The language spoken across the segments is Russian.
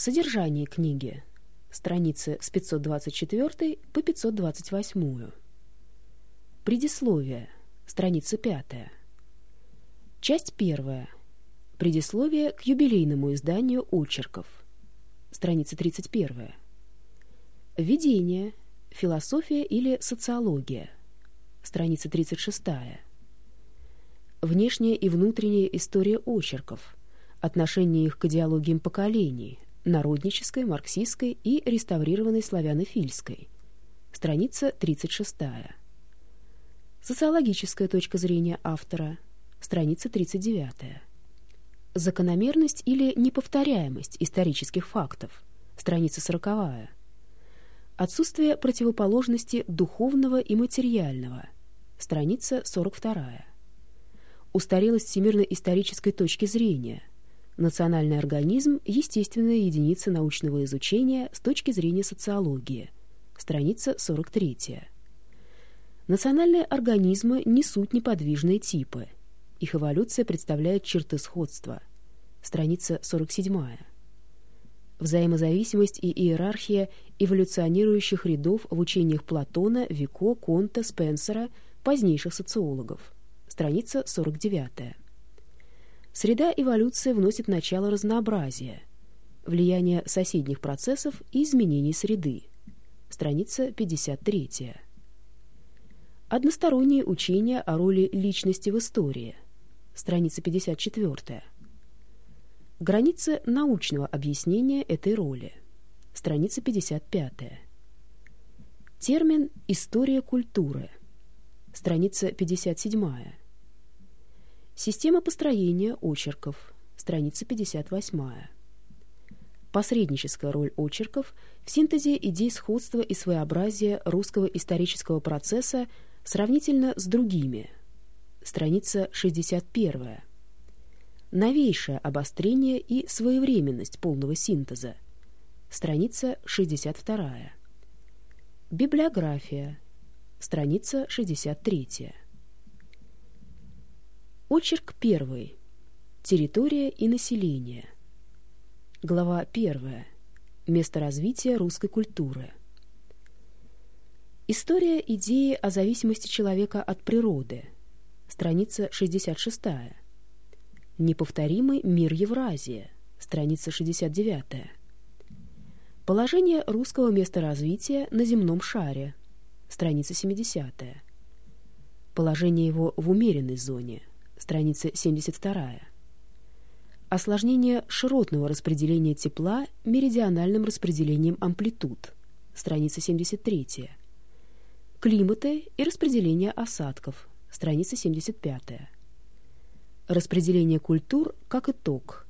Содержание книги. Страницы с 524 по 528. Предисловие. Страница 5. Часть 1. Предисловие к юбилейному изданию очерков. Страница 31. Введение. Философия или социология. Страница 36. Внешняя и внутренняя история очерков. Отношение их к идеологиям поколений, народнической, марксистской и реставрированной славянофильской. Страница 36. Социологическая точка зрения автора. Страница 39. Закономерность или неповторяемость исторических фактов. Страница 40. Отсутствие противоположности духовного и материального. Страница 42. Устарелость всемирно-исторической точки зрения. Национальный организм – естественная единица научного изучения с точки зрения социологии. Страница 43. Национальные организмы несут неподвижные типы. Их эволюция представляет черты сходства. Страница 47. Взаимозависимость и иерархия эволюционирующих рядов в учениях Платона, Вико, Конта, Спенсера, позднейших социологов. Страница 49. Среда эволюции вносит начало разнообразия, влияние соседних процессов и изменений среды. Страница 53. Одностороннее учение о роли личности в истории. Страница 54. Границы научного объяснения этой роли. Страница 55. Термин «история культуры». Страница 57. Система построения очерков. Страница 58. Посредническая роль очерков в синтезе идей сходства и своеобразия русского исторического процесса сравнительно с другими. Страница 61. Новейшее обострение и своевременность полного синтеза. Страница 62. Библиография. Страница 63. Очерк первый. Территория и население. Глава первая. Место развития русской культуры. История идеи о зависимости человека от природы. Страница 66. Неповторимый мир Евразия. Страница 69. Положение русского места развития на земном шаре. Страница 70. Положение его в умеренной зоне страница 72. Осложнение широтного распределения тепла меридиональным распределением амплитуд, страница 73. Климаты и распределение осадков, страница 75. Распределение культур как итог,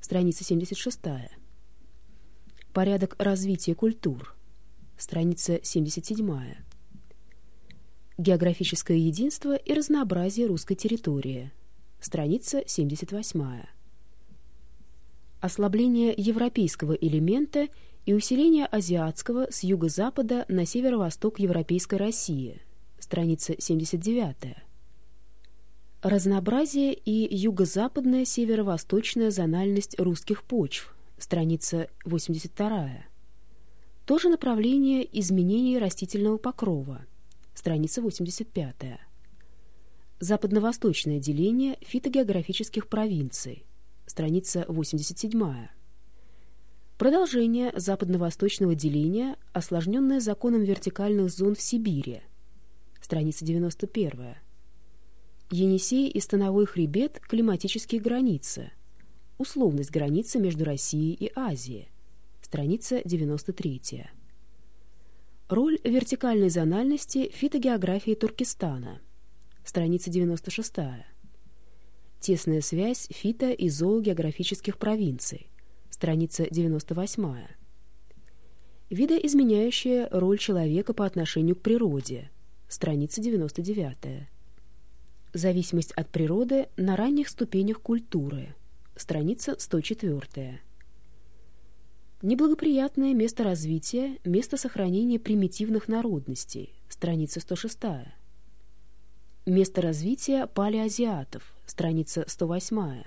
страница 76. Порядок развития культур, страница 77. Географическое единство и разнообразие русской территории. Страница 78. Ослабление европейского элемента и усиление азиатского с юго-запада на северо-восток европейской России. Страница 79. Разнообразие и юго-западная северо-восточная зональность русских почв. Страница 82. То же направление изменений растительного покрова страница 85. Западно-восточное деление фитогеографических провинций, страница 87. Продолжение западно-восточного деления, осложненное законом вертикальных зон в Сибири, страница 91. Енисей и Становой хребет – климатические границы, условность границы между Россией и Азией, страница 93. Роль вертикальной зональности фитогеографии Туркестана. Страница 96. Тесная связь фито- и зоогеографических провинций. Страница 98. Видоизменяющая роль человека по отношению к природе. Страница 99. Зависимость от природы на ранних ступенях культуры. Страница 104. Неблагоприятное место развития, место сохранения примитивных народностей, страница 106. Место развития палеазиатов, страница 108.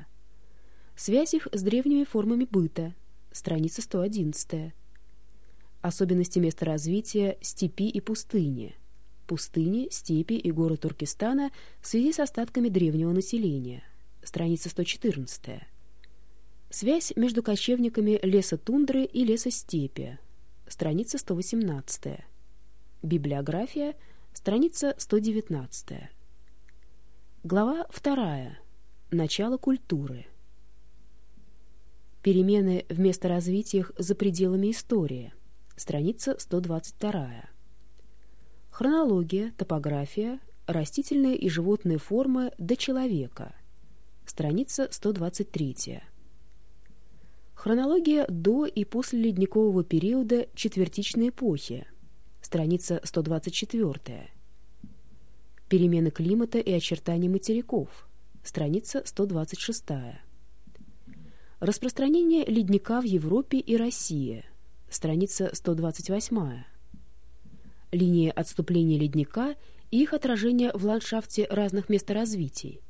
Связь их с древними формами быта, страница 111. Особенности места развития степи и пустыни. Пустыни, степи и горы Туркестана в связи с остатками древнего населения. Страница 114. Связь между кочевниками леса тундры и леса степи. Страница 118. Библиография. Страница 119. Глава 2. Начало культуры. Перемены в месторазвитиях за пределами истории. Страница 122. Хронология, топография, растительные и животные формы до человека. Страница 123. Хронология до и после ледникового периода четвертичной эпохи. Страница 124. Перемены климата и очертания материков. Страница 126. Распространение ледника в Европе и России. Страница 128. Линии отступления ледника и их отражение в ландшафте разных месторазвитий.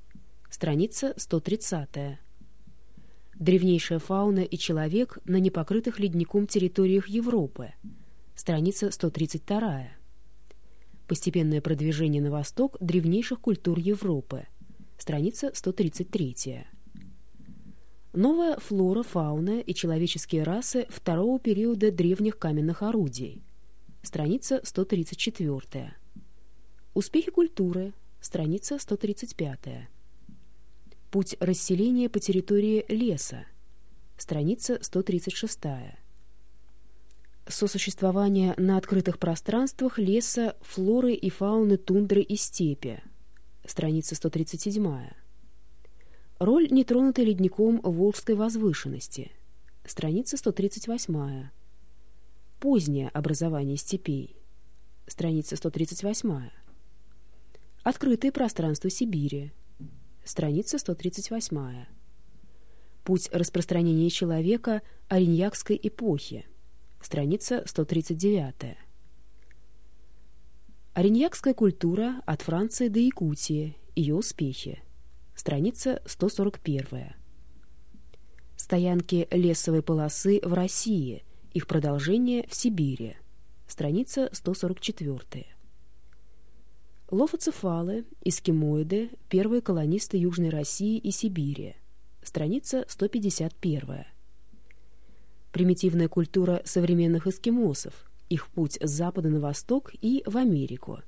Страница 130. Древнейшая фауна и человек на непокрытых ледником территориях Европы. Страница 132. Постепенное продвижение на восток древнейших культур Европы. Страница 133. Новая флора, фауна и человеческие расы второго периода древних каменных орудий. Страница 134. Успехи культуры. Страница 135. Путь расселения по территории леса. Страница 136 сосуществование на открытых пространствах леса, флоры и фауны тундры и степи. Страница 137. Роль нетронутой ледником Волжской возвышенности. Страница 138. Позднее образование степей. Страница 138. Открытые пространства Сибири. Страница 138. Путь распространения человека Ориньякской эпохи страница 139. Ориньякская культура от Франции до Якутии, ее успехи, страница 141. Стоянки лесовой полосы в России, их продолжение в Сибири, страница 144. Лофоцефалы, эскимоиды, первые колонисты Южной России и Сибири, страница 151. Примитивная культура современных эскимосов. Их путь с запада на восток и в Америку.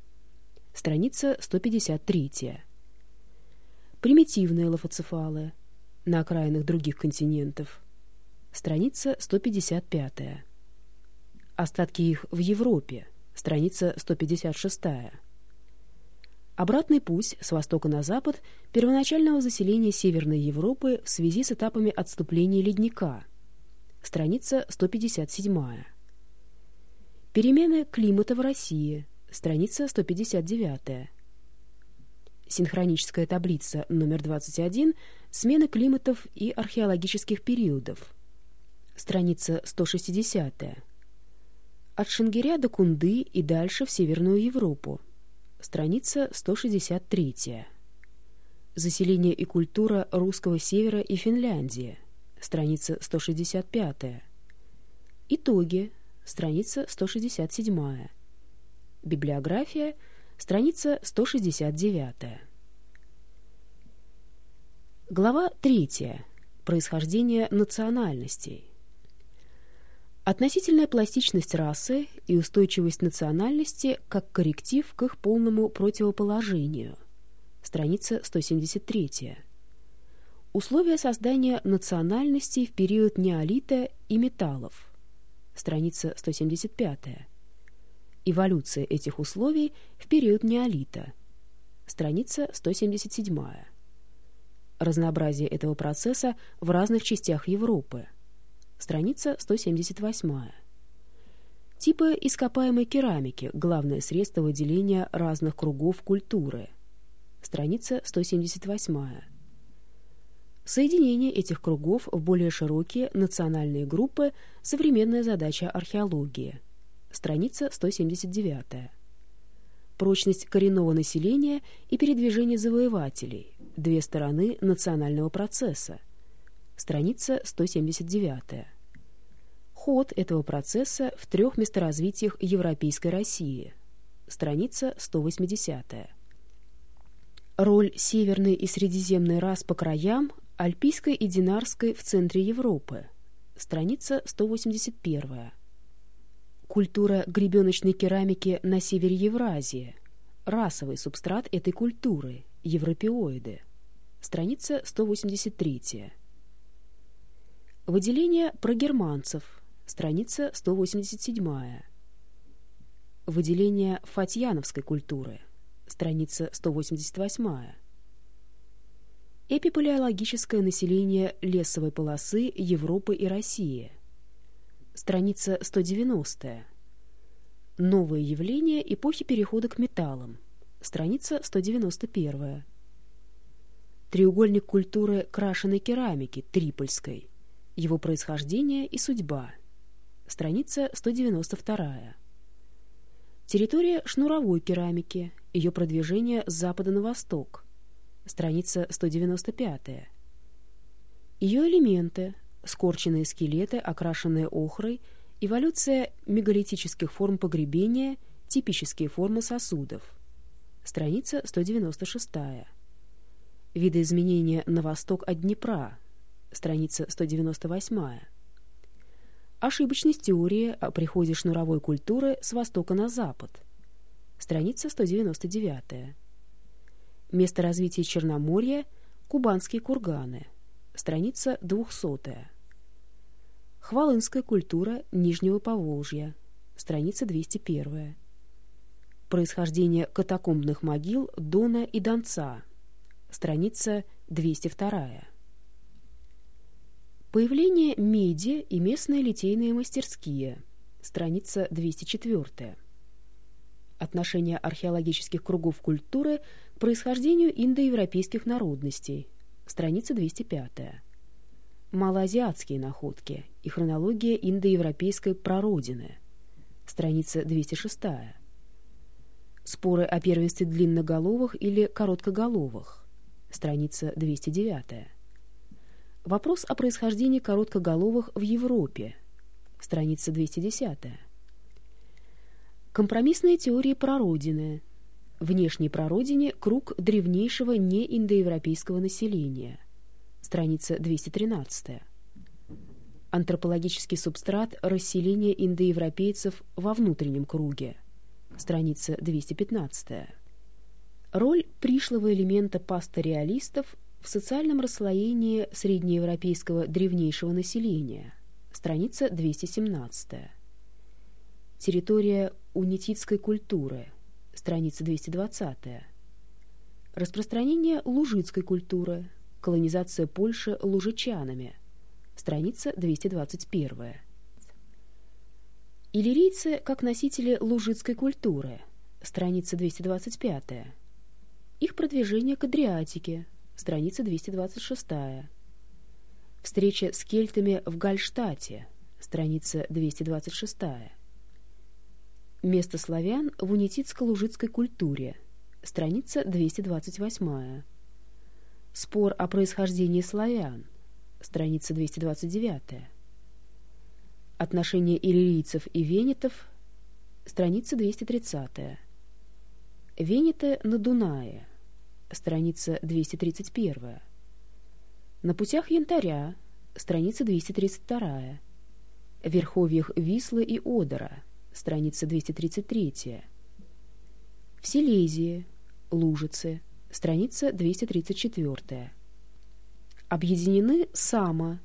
Страница 153. Примитивные лофоцефалы. На окраинах других континентов. Страница 155. Остатки их в Европе. Страница 156. Обратный путь с востока на запад первоначального заселения Северной Европы в связи с этапами отступления ледника – страница 157. Перемены климата в России, страница 159. Синхроническая таблица номер 21 «Смена климатов и археологических периодов», страница 160. От Шенгиря до Кунды и дальше в Северную Европу, страница 163. Заселение и культура русского севера и Финляндия, страница 165. Итоги, страница 167. Библиография, страница 169. Глава 3. Происхождение национальностей. Относительная пластичность расы и устойчивость национальности как корректив к их полному противоположению. Страница 173. Условия создания национальностей в период неолита и металлов. Страница 175. Эволюция этих условий в период неолита. Страница 177. Разнообразие этого процесса в разных частях Европы. Страница 178. Типы ископаемой керамики – главное средство выделения разных кругов культуры. Страница 178. Соединение этих кругов в более широкие национальные группы – современная задача археологии. Страница 179. Прочность коренного населения и передвижение завоевателей – две стороны национального процесса. Страница 179. ход этого процесса в трех месторазвитиях Европейской России. Страница 180. Роль Северной и Средиземной рас по краям, Альпийской и Динарской в центре Европы. Страница 181. Культура гребеночной керамики на севере Евразии. Расовый субстрат этой культуры. Европеоиды. Страница 183. Выделение про германцев. Страница 187. Выделение фатьяновской культуры. Страница 188. Эпипалеологическое население лесовой полосы Европы и России. Страница 190. Новые явления эпохи перехода к металлам. Страница 191. Треугольник культуры крашеной керамики Трипольской. Его происхождение и судьба. Страница 192. Территория шнуровой керамики. Ее продвижение с запада на восток. Страница 195. Ее элементы. Скорченные скелеты, окрашенные охрой, эволюция мегалитических форм погребения, типические формы сосудов. Страница 196. Видоизменения на восток от Днепра страница 198. Ошибочность теории о приходе шнуровой культуры с востока на запад, страница 199. Место развития Черноморья – Кубанские курганы, страница 200. Хвалынская культура Нижнего Поволжья, страница 201. Происхождение катакомбных могил Дона и Донца, страница 202. Появление меди и местные литейные мастерские. Страница 204. Отношение археологических кругов культуры к происхождению индоевропейских народностей. Страница 205. Малоазиатские находки и хронология индоевропейской прародины. Страница 206. Споры о первенстве длинноголовых или короткоголовых. Страница 209. Вопрос о происхождении короткоголовых в Европе. Страница 210. Компромиссные теории прародины. Внешней прародине круг древнейшего неиндоевропейского населения. Страница 213. Антропологический субстрат расселения индоевропейцев во внутреннем круге. Страница 215. Роль пришлого элемента пасториалистов в социальном расслоении среднеевропейского древнейшего населения. Страница 217. Территория унититской культуры. Страница 220. Распространение лужицкой культуры. Колонизация Польши лужичанами. Страница 221. Иллирийцы как носители лужицкой культуры. Страница 225. Их продвижение к Адриатике страница 226. Встреча с кельтами в Гальштате, страница 226. Место славян в унитицко-лужицкой культуре, страница 228. Спор о происхождении славян, страница 229. Отношения иллирийцев и венетов, страница 230. Венеты на Дунае, страница 231. На путях Янтаря, страница 232. В верховьях Вислы и Одера, страница 233. В Силезии, Лужице, страница 234. Объединены Сама,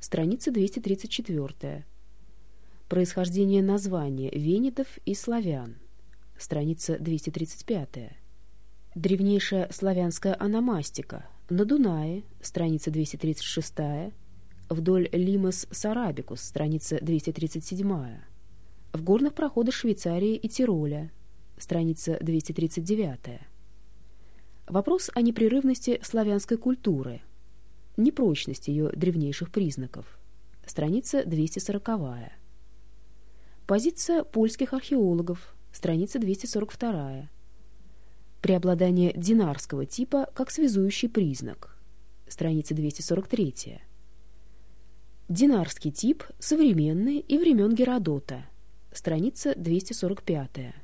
страница 234. Происхождение названия венетов и славян, страница 235. Древнейшая славянская аномастика. На Дунае, страница 236, вдоль Лимас Сарабикус, страница 237, в горных проходах Швейцарии и Тироля, страница 239. Вопрос о непрерывности славянской культуры, непрочность ее древнейших признаков, страница 240. Позиция польских археологов, страница 242 преобладание динарского типа как связующий признак. Страница 243. Динарский тип современный и времен Геродота. Страница 245.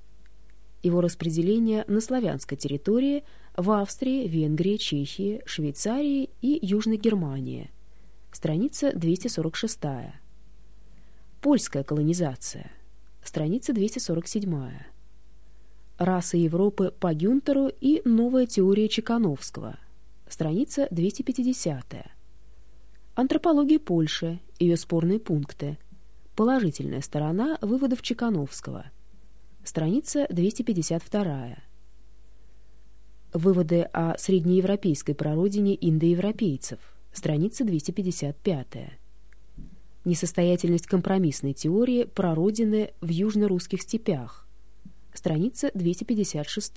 Его распределение на славянской территории в Австрии, Венгрии, Чехии, Швейцарии и Южной Германии. Страница 246. Польская колонизация. Страница 247. Расы Европы по Гюнтеру и новая теория Чекановского. Страница 250. Антропология Польши, ее спорные пункты. Положительная сторона выводов Чекановского. Страница 252. Выводы о среднеевропейской прародине индоевропейцев. Страница 255. Несостоятельность компромиссной теории прародины в южно-русских степях. Страница 256.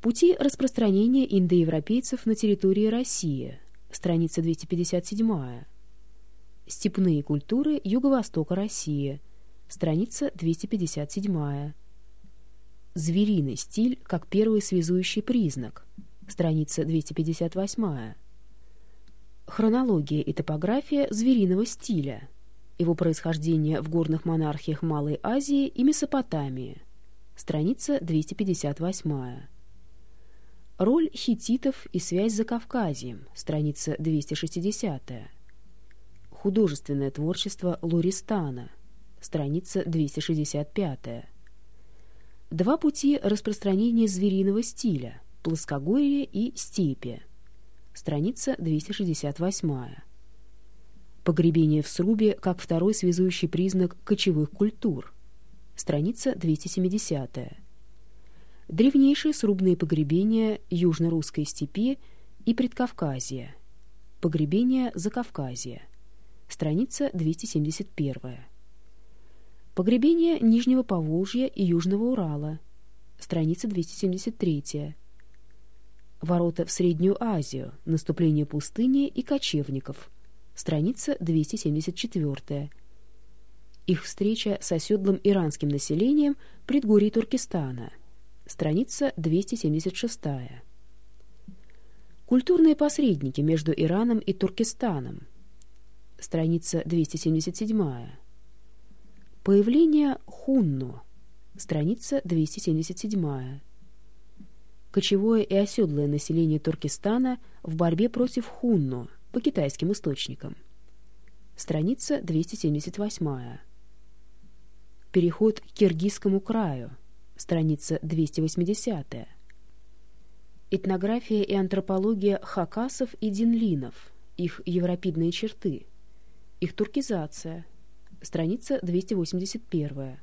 Пути распространения индоевропейцев на территории России страница 257. Степные культуры Юго-Востока России, страница 257. Звериный стиль как первый связующий признак, страница 258. Хронология и топография звериного стиля, его происхождение в горных монархиях Малой Азии и Месопотамии, страница 258. Роль хиттитов и связь за Кавказием, страница 260. Художественное творчество Луристана, страница 265. Два пути распространения звериного стиля, плоскогорье и степи, страница 268. Погребение в срубе как второй связующий признак кочевых культур, страница 270 древнейшие срубные погребения Южно-Русской степи и Предкавказья, погребения Закавказья, страница 271. Погребение Нижнего Поволжья и Южного Урала, страница 273. Ворота в Среднюю Азию, наступление пустыни и кочевников, страница 274. Их встреча с оседлым иранским населением предгорий Туркестана – страница 276. Культурные посредники между Ираном и Туркестаном, страница 277. Появление Хунну, страница 277. Кочевое и оседлое население Туркестана в борьбе против Хунну по китайским источникам, страница 278. Переход к Киргизскому краю, страница 280. Этнография и антропология хакасов и динлинов, их европидные черты, их туркизация, страница 281.